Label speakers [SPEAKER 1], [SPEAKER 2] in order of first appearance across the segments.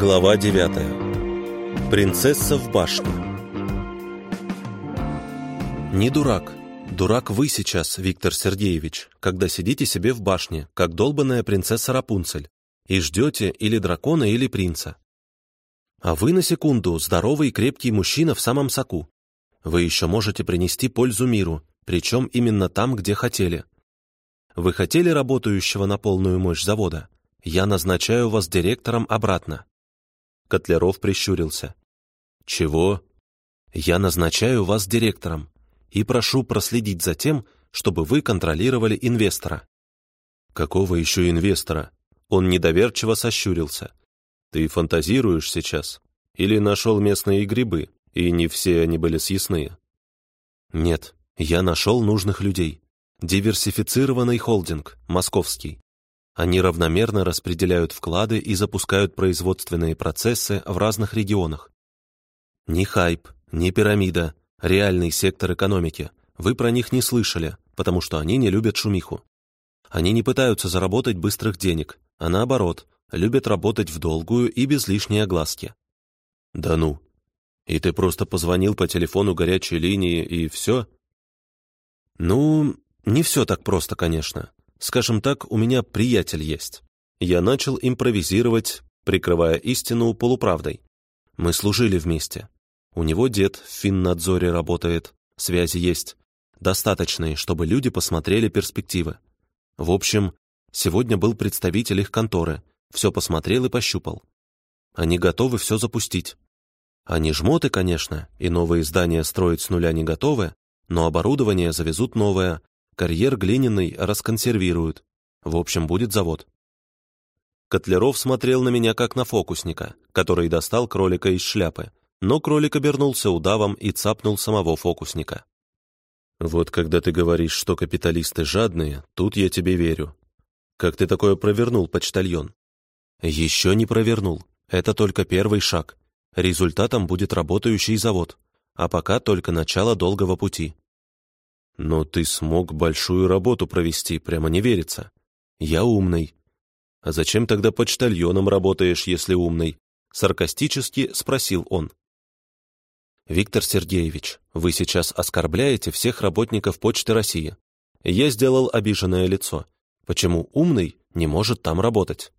[SPEAKER 1] Глава 9. Принцесса в башне. Не дурак. Дурак вы сейчас, Виктор Сергеевич, когда сидите себе в башне, как долбанная принцесса Рапунцель, и ждете или дракона, или принца. А вы на секунду здоровый и крепкий мужчина в самом соку. Вы еще можете принести пользу миру, причем именно там, где хотели. Вы хотели работающего на полную мощь завода? Я назначаю вас директором обратно. Котляров прищурился. «Чего?» «Я назначаю вас директором и прошу проследить за тем, чтобы вы контролировали инвестора». «Какого еще инвестора?» Он недоверчиво сощурился. «Ты фантазируешь сейчас? Или нашел местные грибы, и не все они были съестные?» «Нет, я нашел нужных людей. Диверсифицированный холдинг, московский. Они равномерно распределяют вклады и запускают производственные процессы в разных регионах. Ни хайп, ни пирамида, реальный сектор экономики. Вы про них не слышали, потому что они не любят шумиху. Они не пытаются заработать быстрых денег, а наоборот, любят работать в долгую и без лишней огласки. Да ну. И ты просто позвонил по телефону горячей линии и все? Ну, не все так просто, конечно. Скажем так, у меня приятель есть. Я начал импровизировать, прикрывая истину полуправдой. Мы служили вместе. У него дед в финнадзоре работает, связи есть. Достаточные, чтобы люди посмотрели перспективы. В общем, сегодня был представитель их конторы, все посмотрел и пощупал. Они готовы все запустить. Они жмоты, конечно, и новые здания строить с нуля не готовы, но оборудование завезут новое, Карьер глиняный расконсервируют. В общем, будет завод. Котляров смотрел на меня как на фокусника, который достал кролика из шляпы, но кролик обернулся удавом и цапнул самого фокусника. «Вот когда ты говоришь, что капиталисты жадные, тут я тебе верю. Как ты такое провернул, почтальон?» «Еще не провернул. Это только первый шаг. Результатом будет работающий завод, а пока только начало долгого пути. Но ты смог большую работу провести, прямо не верится. Я умный. А зачем тогда почтальоном работаешь, если умный? Саркастически спросил он. Виктор Сергеевич, вы сейчас оскорбляете всех работников Почты России. Я сделал обиженное лицо. Почему умный не может там работать?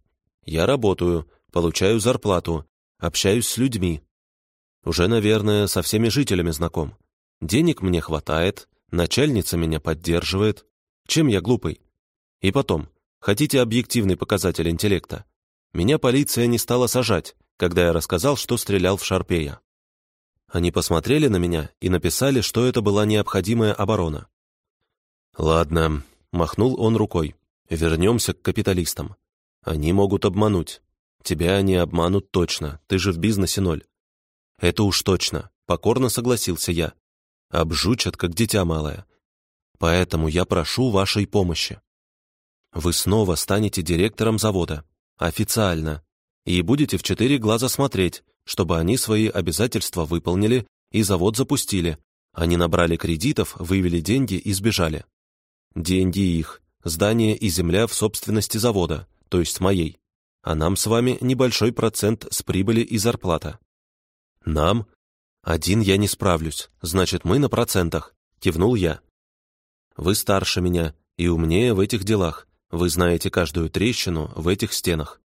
[SPEAKER 1] Я работаю, получаю зарплату, общаюсь с людьми. Уже, наверное, со всеми жителями знаком. Денег мне хватает, Начальница меня поддерживает. Чем я глупый? И потом, хотите объективный показатель интеллекта? Меня полиция не стала сажать, когда я рассказал, что стрелял в Шарпея. Они посмотрели на меня и написали, что это была необходимая оборона. «Ладно», — махнул он рукой, — «вернемся к капиталистам. Они могут обмануть. Тебя они обманут точно, ты же в бизнесе ноль». «Это уж точно», — покорно согласился я обжучат, как дитя малое. Поэтому я прошу вашей помощи. Вы снова станете директором завода, официально, и будете в четыре глаза смотреть, чтобы они свои обязательства выполнили и завод запустили. Они набрали кредитов, вывели деньги и сбежали. Деньги их, здание и земля в собственности завода, то есть моей. А нам с вами небольшой процент с прибыли и зарплата. Нам «Один я не справлюсь, значит, мы на процентах», — кивнул я. «Вы старше меня и умнее в этих делах. Вы знаете каждую трещину в этих стенах».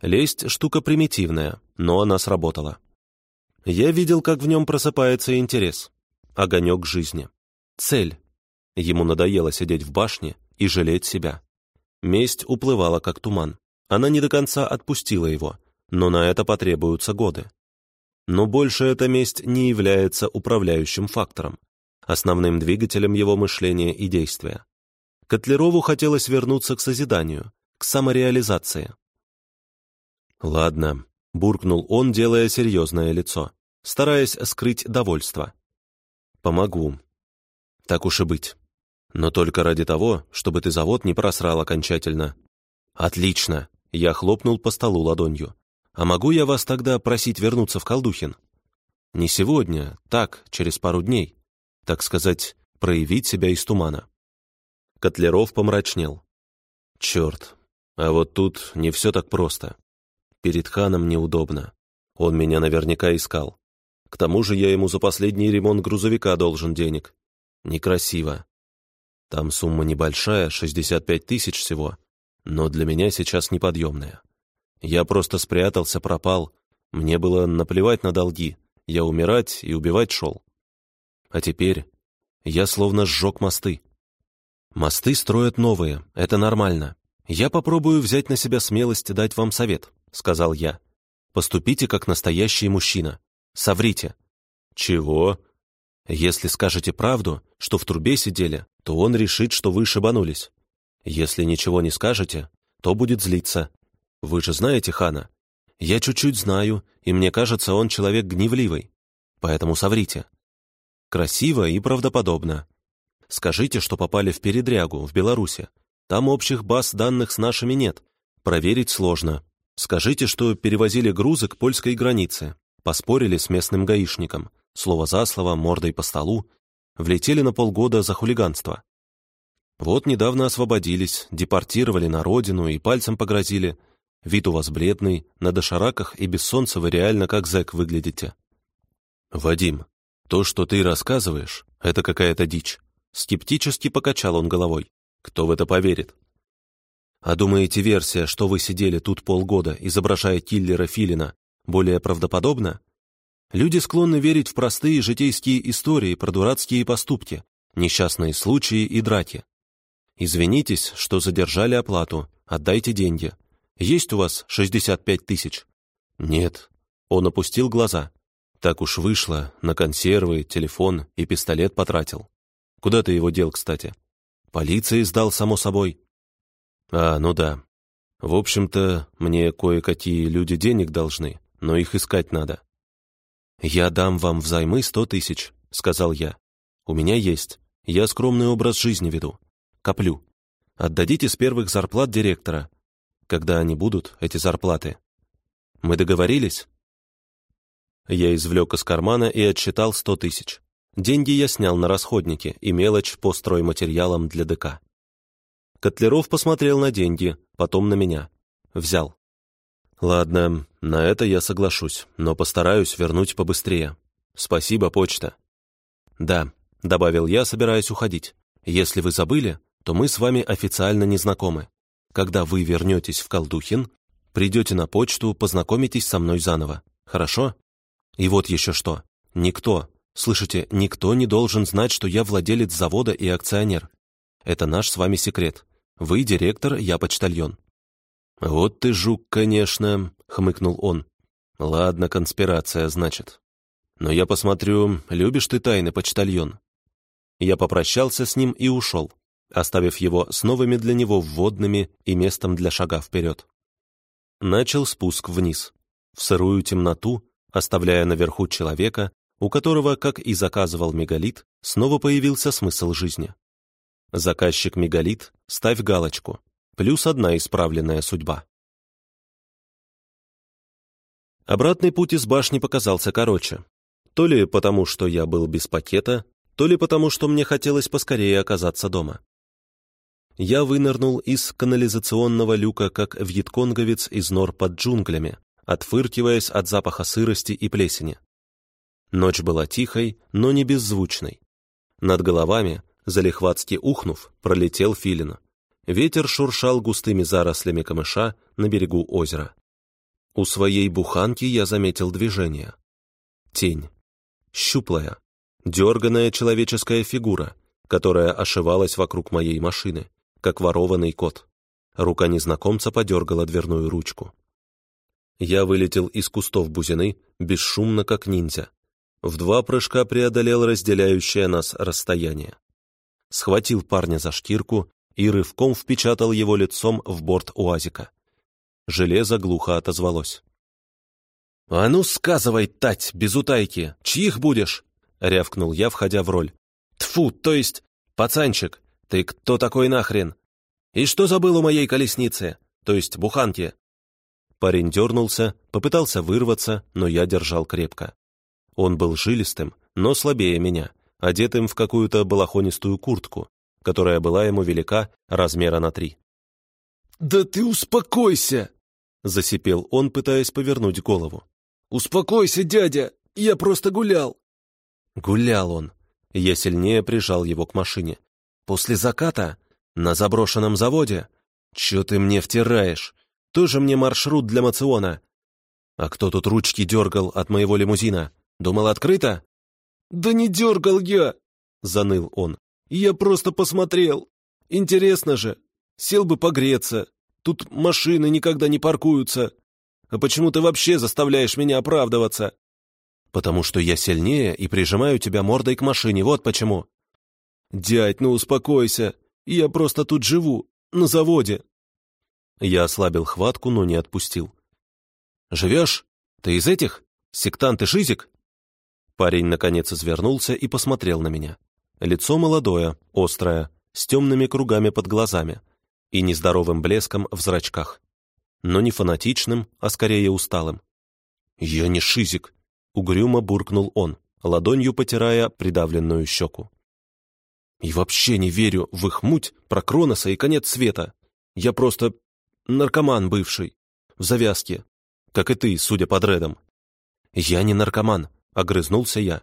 [SPEAKER 1] Лесть — штука примитивная, но она сработала. Я видел, как в нем просыпается интерес, огонек жизни, цель. Ему надоело сидеть в башне и жалеть себя. Месть уплывала, как туман. Она не до конца отпустила его, но на это потребуются годы. Но больше эта месть не является управляющим фактором, основным двигателем его мышления и действия. Котлерову хотелось вернуться к созиданию, к самореализации. «Ладно», — буркнул он, делая серьезное лицо, стараясь скрыть довольство. «Помогу. Так уж и быть. Но только ради того, чтобы ты завод не просрал окончательно». «Отлично!» — я хлопнул по столу ладонью. «А могу я вас тогда просить вернуться в Колдухин?» «Не сегодня, так, через пару дней. Так сказать, проявить себя из тумана». Котлеров помрачнел. «Черт, а вот тут не все так просто. Перед ханом неудобно. Он меня наверняка искал. К тому же я ему за последний ремонт грузовика должен денег. Некрасиво. Там сумма небольшая, 65 тысяч всего, но для меня сейчас неподъемная. Я просто спрятался, пропал. Мне было наплевать на долги. Я умирать и убивать шел. А теперь я словно сжег мосты. Мосты строят новые, это нормально. Я попробую взять на себя смелость и дать вам совет, сказал я. Поступите как настоящий мужчина. Соврите. Чего? Если скажете правду, что в трубе сидели, то он решит, что вы шибанулись. Если ничего не скажете, то будет злиться. Вы же знаете хана. Я чуть-чуть знаю, и мне кажется, он человек гневливый. Поэтому соврите. Красиво и правдоподобно. Скажите, что попали в передрягу в Беларуси. Там общих баз данных с нашими нет. Проверить сложно. Скажите, что перевозили грузы к польской границе. Поспорили с местным гаишником слово за слово, мордой по столу, влетели на полгода за хулиганство. Вот недавно освободились, депортировали на родину и пальцем погрозили. Вид у вас бледный, на дошараках и без солнца вы реально как зэк выглядите. Вадим, то, что ты рассказываешь, это какая-то дичь. Скептически покачал он головой. Кто в это поверит? А думаете, версия, что вы сидели тут полгода, изображая киллера Филина, более правдоподобна? Люди склонны верить в простые житейские истории про дурацкие поступки, несчастные случаи и драки. Извинитесь, что задержали оплату, отдайте деньги. Есть у вас 65 тысяч? Нет. Он опустил глаза. Так уж вышло, на консервы, телефон и пистолет потратил. Куда ты его дел, кстати? Полиции сдал, само собой. А, ну да. В общем-то, мне кое-какие люди денег должны, но их искать надо. «Я дам вам взаймы сто тысяч», — сказал я. «У меня есть. Я скромный образ жизни веду. Коплю. Отдадите с первых зарплат директора. Когда они будут, эти зарплаты? Мы договорились?» Я извлек из кармана и отсчитал сто тысяч. Деньги я снял на расходники и мелочь по стройматериалам для ДК. Котлеров посмотрел на деньги, потом на меня. Взял. «Ладно, на это я соглашусь, но постараюсь вернуть побыстрее. Спасибо, почта». «Да», — добавил я, собираясь уходить. «Если вы забыли, то мы с вами официально не знакомы. Когда вы вернетесь в Колдухин, придете на почту, познакомитесь со мной заново. Хорошо? И вот еще что. Никто, слышите, никто не должен знать, что я владелец завода и акционер. Это наш с вами секрет. Вы директор, я почтальон. «Вот ты жук, конечно», — хмыкнул он. «Ладно, конспирация, значит. Но я посмотрю, любишь ты тайны, почтальон?» Я попрощался с ним и ушел, оставив его с новыми для него вводными и местом для шага вперед. Начал спуск вниз, в сырую темноту, оставляя наверху человека, у которого, как и заказывал мегалит, снова появился смысл жизни. Заказчик мегалит, ставь галочку — плюс одна исправленная судьба. Обратный путь из башни показался короче. То ли потому, что я был без пакета, то ли потому, что мне хотелось поскорее оказаться дома. Я вынырнул из канализационного люка, как вьетконговец из нор под джунглями, отфыркиваясь от запаха сырости и плесени. Ночь была тихой, но не беззвучной. Над головами, залихватски ухнув, пролетел филин. Ветер шуршал густыми зарослями камыша на берегу озера. У своей буханки я заметил движение. Тень. Щуплая, дерганая человеческая фигура, которая ошивалась вокруг моей машины, как ворованный кот. Рука незнакомца подергала дверную ручку. Я вылетел из кустов бузины, бесшумно, как ниндзя. В два прыжка преодолел разделяющее нас расстояние. Схватил парня за шкирку и рывком впечатал его лицом в борт УАЗика. Железо глухо отозвалось. «А ну, сказывай, Тать, без утайки, чьих будешь?» — рявкнул я, входя в роль. Тфу, то есть, пацанчик, ты кто такой нахрен? И что забыл у моей колесницы, то есть буханки?» Парень дернулся, попытался вырваться, но я держал крепко. Он был жилистым, но слабее меня, одетым в какую-то балахонистую куртку, которая была ему велика размера на три. «Да ты успокойся!» — засипел он, пытаясь повернуть голову.
[SPEAKER 2] «Успокойся, дядя! Я просто гулял!»
[SPEAKER 1] Гулял он. Я сильнее прижал его к машине. «После заката? На заброшенном заводе? Чё ты мне втираешь? Тоже мне маршрут для мациона. А кто тут ручки дергал от моего лимузина? Думал, открыто?»
[SPEAKER 2] «Да не дергал я!» — заныл он. «Я просто посмотрел. Интересно же. Сел бы погреться. Тут машины никогда не паркуются. А почему ты вообще заставляешь меня оправдываться?»
[SPEAKER 1] «Потому что я сильнее и прижимаю тебя мордой к машине, вот почему».
[SPEAKER 2] «Дядь, ну успокойся. Я просто тут живу, на заводе».
[SPEAKER 1] Я ослабил хватку, но не отпустил. «Живешь? Ты из этих? Сектант и шизик?» Парень, наконец, извернулся и посмотрел на меня. Лицо молодое, острое, с темными кругами под глазами и нездоровым блеском в зрачках. Но не фанатичным, а скорее усталым. «Я не шизик», — угрюмо буркнул он, ладонью потирая придавленную щеку. «И вообще не верю в их муть про Кроноса и конец света. Я просто наркоман бывший, в завязке, как и ты, судя по дредам». «Я не наркоман», — огрызнулся я.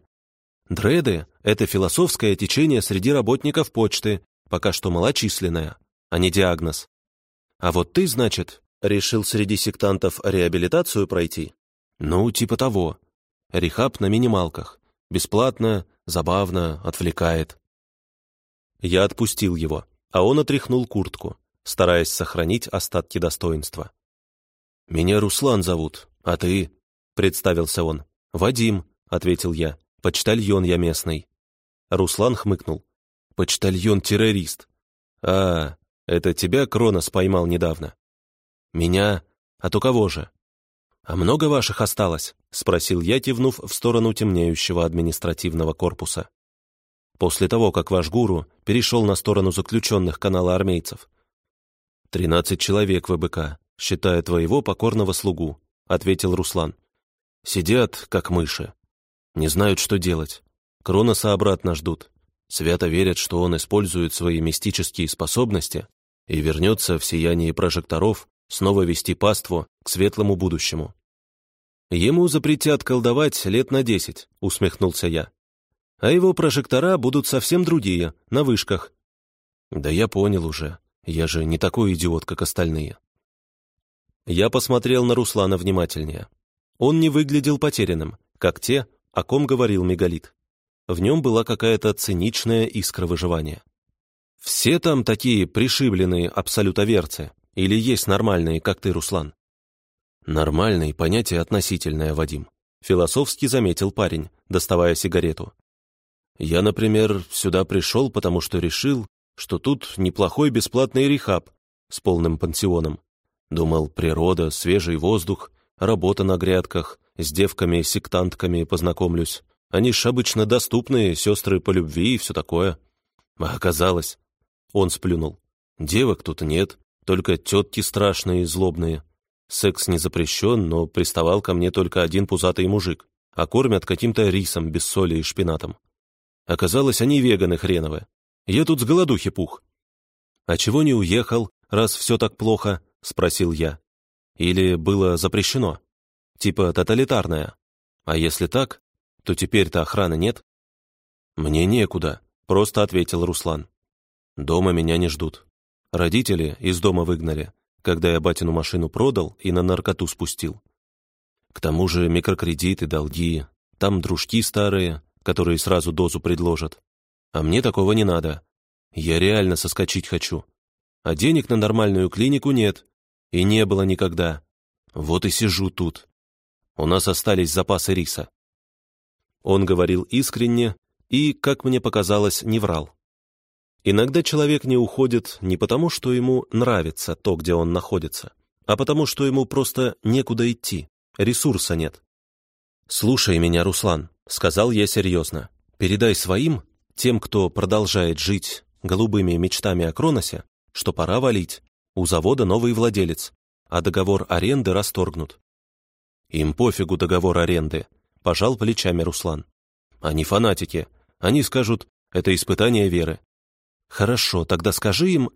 [SPEAKER 1] «Дреды — это философское течение среди работников почты, пока что малочисленное, а не диагноз. А вот ты, значит, решил среди сектантов реабилитацию пройти? Ну, типа того. Рехаб на минималках. Бесплатно, забавно, отвлекает». Я отпустил его, а он отряхнул куртку, стараясь сохранить остатки достоинства. «Меня Руслан зовут, а ты?» — представился он. «Вадим», — ответил я. «Почтальон я местный». Руслан хмыкнул. «Почтальон-террорист». «А, это тебя Кронос поймал недавно». «Меня? А то кого же?» «А много ваших осталось?» — спросил я, кивнув в сторону темнеющего административного корпуса. «После того, как ваш гуру перешел на сторону заключенных канала армейцев». «Тринадцать человек ВБК, считая твоего покорного слугу», — ответил Руслан. Сидят, как мыши. Не знают, что делать. Кроноса обратно ждут. Свято верят, что он использует свои мистические способности и вернется в сиянии прожекторов снова вести паству к светлому будущему. «Ему запретят колдовать лет на десять», — усмехнулся я. «А его прожектора будут совсем другие, на вышках». «Да я понял уже. Я же не такой идиот, как остальные». Я посмотрел на Руслана внимательнее. Он не выглядел потерянным, как те, о ком говорил Мегалит. В нем была какая-то циничная искра выживания. «Все там такие пришибленные абсолютоверцы? Или есть нормальные, как ты, Руслан?» «Нормальный — понятие относительное, Вадим», — философски заметил парень, доставая сигарету. «Я, например, сюда пришел, потому что решил, что тут неплохой бесплатный рехаб с полным пансионом. Думал, природа, свежий воздух, работа на грядках, с девками-сектантками познакомлюсь. Они ж обычно доступные, сестры по любви и все такое. А оказалось, он сплюнул. Девок тут нет, только тетки страшные и злобные. Секс не запрещен, но приставал ко мне только один пузатый мужик, а кормят каким-то рисом без соли и шпинатом. Оказалось, они веганы хреновы. Я тут с голодухи пух. «А чего не уехал, раз все так плохо?» — спросил я. Или было запрещено? Типа тоталитарное. А если так, то теперь-то охраны нет? Мне некуда, просто ответил Руслан. Дома меня не ждут. Родители из дома выгнали, когда я батину машину продал и на наркоту спустил. К тому же микрокредиты, долги, там дружки старые, которые сразу дозу предложат. А мне такого не надо. Я реально соскочить хочу. А денег на нормальную клинику нет, и не было никогда. Вот и сижу тут. У нас остались запасы риса. Он говорил искренне и, как мне показалось, не врал. Иногда человек не уходит не потому, что ему нравится то, где он находится, а потому, что ему просто некуда идти, ресурса нет. «Слушай меня, Руслан», — сказал я серьезно. «Передай своим, тем, кто продолжает жить голубыми мечтами о Кроносе, что пора валить, у завода новый владелец, а договор аренды расторгнут. Им пофигу договор аренды, пожал плечами Руслан. Они фанатики, они скажут, это испытание веры. Хорошо, тогда скажи им...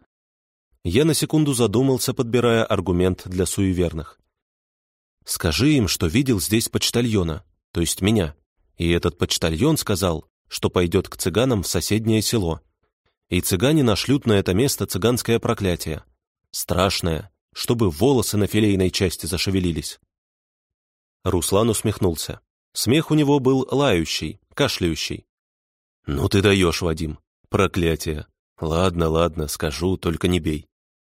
[SPEAKER 1] Я на секунду задумался, подбирая аргумент для суеверных. Скажи им, что видел здесь почтальона, то есть меня. И этот почтальон сказал, что пойдет к цыганам в соседнее село. И цыгане нашлют на это место цыганское проклятие. Страшное, чтобы волосы на филейной части зашевелились. Руслан усмехнулся. Смех у него был лающий, кашляющий. «Ну ты даешь, Вадим. Проклятие. Ладно, ладно, скажу, только не бей.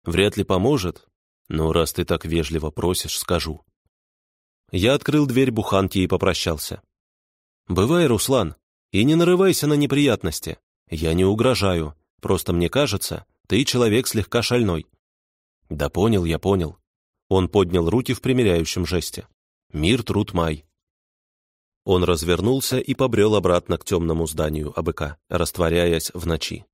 [SPEAKER 1] Вряд ли поможет, но раз ты так вежливо просишь, скажу». Я открыл дверь буханки и попрощался. «Бывай, Руслан, и не нарывайся на неприятности. Я не угрожаю, просто мне кажется, ты человек слегка шальной». «Да понял, я понял». Он поднял руки в примиряющем жесте. «Мир, труд, май». Он развернулся и побрел обратно к темному зданию АБК, растворяясь в ночи.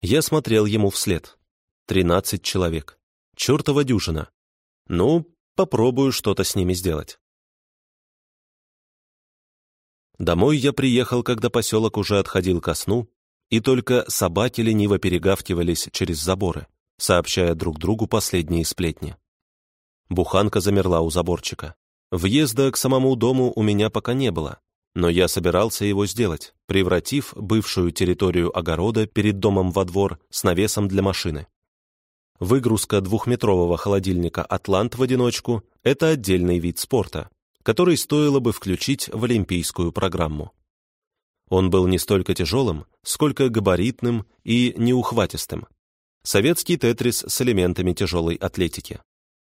[SPEAKER 1] Я смотрел ему вслед. Тринадцать человек. Чертова дюжина. Ну, попробую что-то с ними сделать. Домой я приехал, когда поселок уже отходил ко сну, и только собаки лениво перегавкивались через заборы, сообщая друг другу последние сплетни. Буханка замерла у заборчика. Въезда к самому дому у меня пока не было, но я собирался его сделать, превратив бывшую территорию огорода перед домом во двор с навесом для машины. Выгрузка двухметрового холодильника «Атлант» в одиночку — это отдельный вид спорта, который стоило бы включить в олимпийскую программу. Он был не столько тяжелым, сколько габаритным и неухватистым. Советский тетрис с элементами тяжелой атлетики.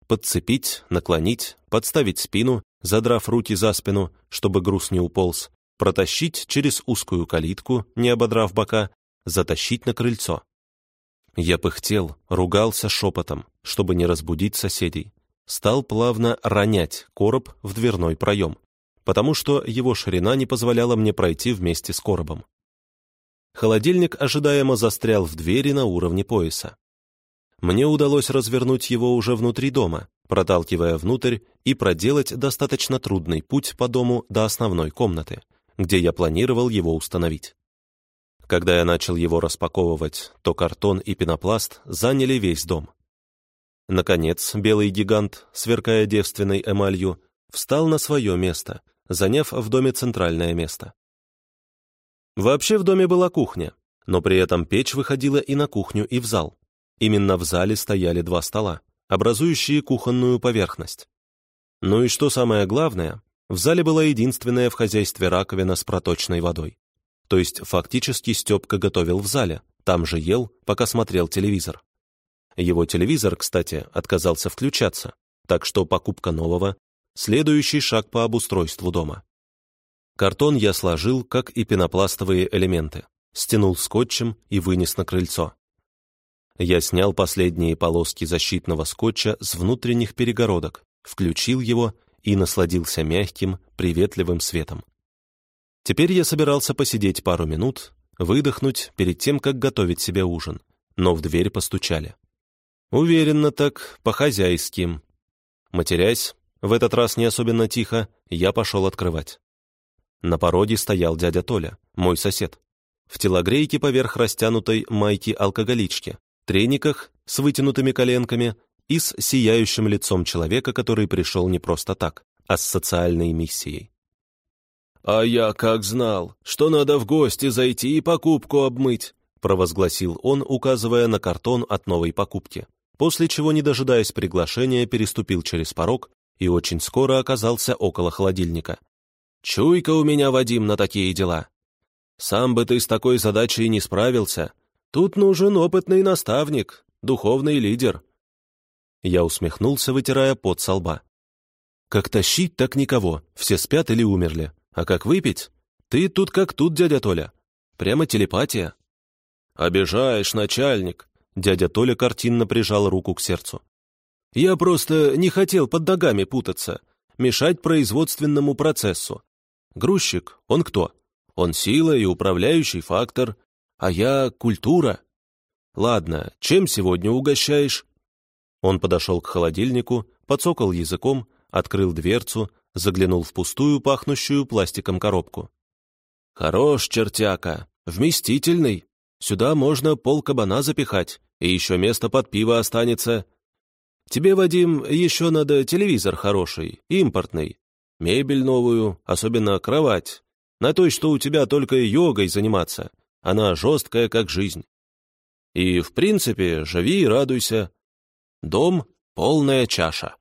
[SPEAKER 1] Подцепить, наклонить, подставить спину, задрав руки за спину, чтобы груз не уполз, протащить через узкую калитку, не ободрав бока, затащить на крыльцо. Я пыхтел, ругался шепотом, чтобы не разбудить соседей стал плавно ронять короб в дверной проем, потому что его ширина не позволяла мне пройти вместе с коробом. Холодильник ожидаемо застрял в двери на уровне пояса. Мне удалось развернуть его уже внутри дома, проталкивая внутрь и проделать достаточно трудный путь по дому до основной комнаты, где я планировал его установить. Когда я начал его распаковывать, то картон и пенопласт заняли весь дом. Наконец, белый гигант, сверкая девственной эмалью, встал на свое место, заняв в доме центральное место. Вообще в доме была кухня, но при этом печь выходила и на кухню, и в зал. Именно в зале стояли два стола, образующие кухонную поверхность. Ну и что самое главное, в зале была единственная в хозяйстве раковина с проточной водой. То есть фактически Степка готовил в зале, там же ел, пока смотрел телевизор. Его телевизор, кстати, отказался включаться, так что покупка нового — следующий шаг по обустройству дома. Картон я сложил, как и пенопластовые элементы, стянул скотчем и вынес на крыльцо. Я снял последние полоски защитного скотча с внутренних перегородок, включил его и насладился мягким, приветливым светом. Теперь я собирался посидеть пару минут, выдохнуть перед тем, как готовить себе ужин, но в дверь постучали. Уверенно так, по-хозяйски. Матерясь, в этот раз не особенно тихо, я пошел открывать. На породе стоял дядя Толя, мой сосед. В телогрейке поверх растянутой майки-алкоголички, трениках с вытянутыми коленками и с сияющим лицом человека, который пришел не просто так, а с социальной миссией. «А я как знал, что надо в гости зайти и покупку обмыть», провозгласил он, указывая на картон от новой покупки после чего, не дожидаясь приглашения, переступил через порог и очень скоро оказался около холодильника. «Чуйка у меня, Вадим, на такие дела. Сам бы ты с такой задачей не справился. Тут нужен опытный наставник, духовный лидер». Я усмехнулся, вытирая пот со лба. «Как тащить, так никого, все спят или умерли. А как выпить? Ты тут как тут, дядя Толя. Прямо телепатия». «Обижаешь, начальник», Дядя Толя картинно прижал руку к сердцу. «Я просто не хотел под ногами путаться, мешать производственному процессу. Грузчик, он кто? Он сила и управляющий фактор, а я — культура. Ладно, чем сегодня угощаешь?» Он подошел к холодильнику, подсокал языком, открыл дверцу, заглянул в пустую, пахнущую пластиком коробку. «Хорош, чертяка, вместительный. Сюда можно пол кабана запихать, и еще место под пиво останется.
[SPEAKER 2] Тебе, Вадим, еще надо телевизор хороший, импортный, мебель новую, особенно кровать. На той, что у тебя только йогой заниматься. Она жесткая, как жизнь. И, в принципе, живи и радуйся. Дом — полная чаша.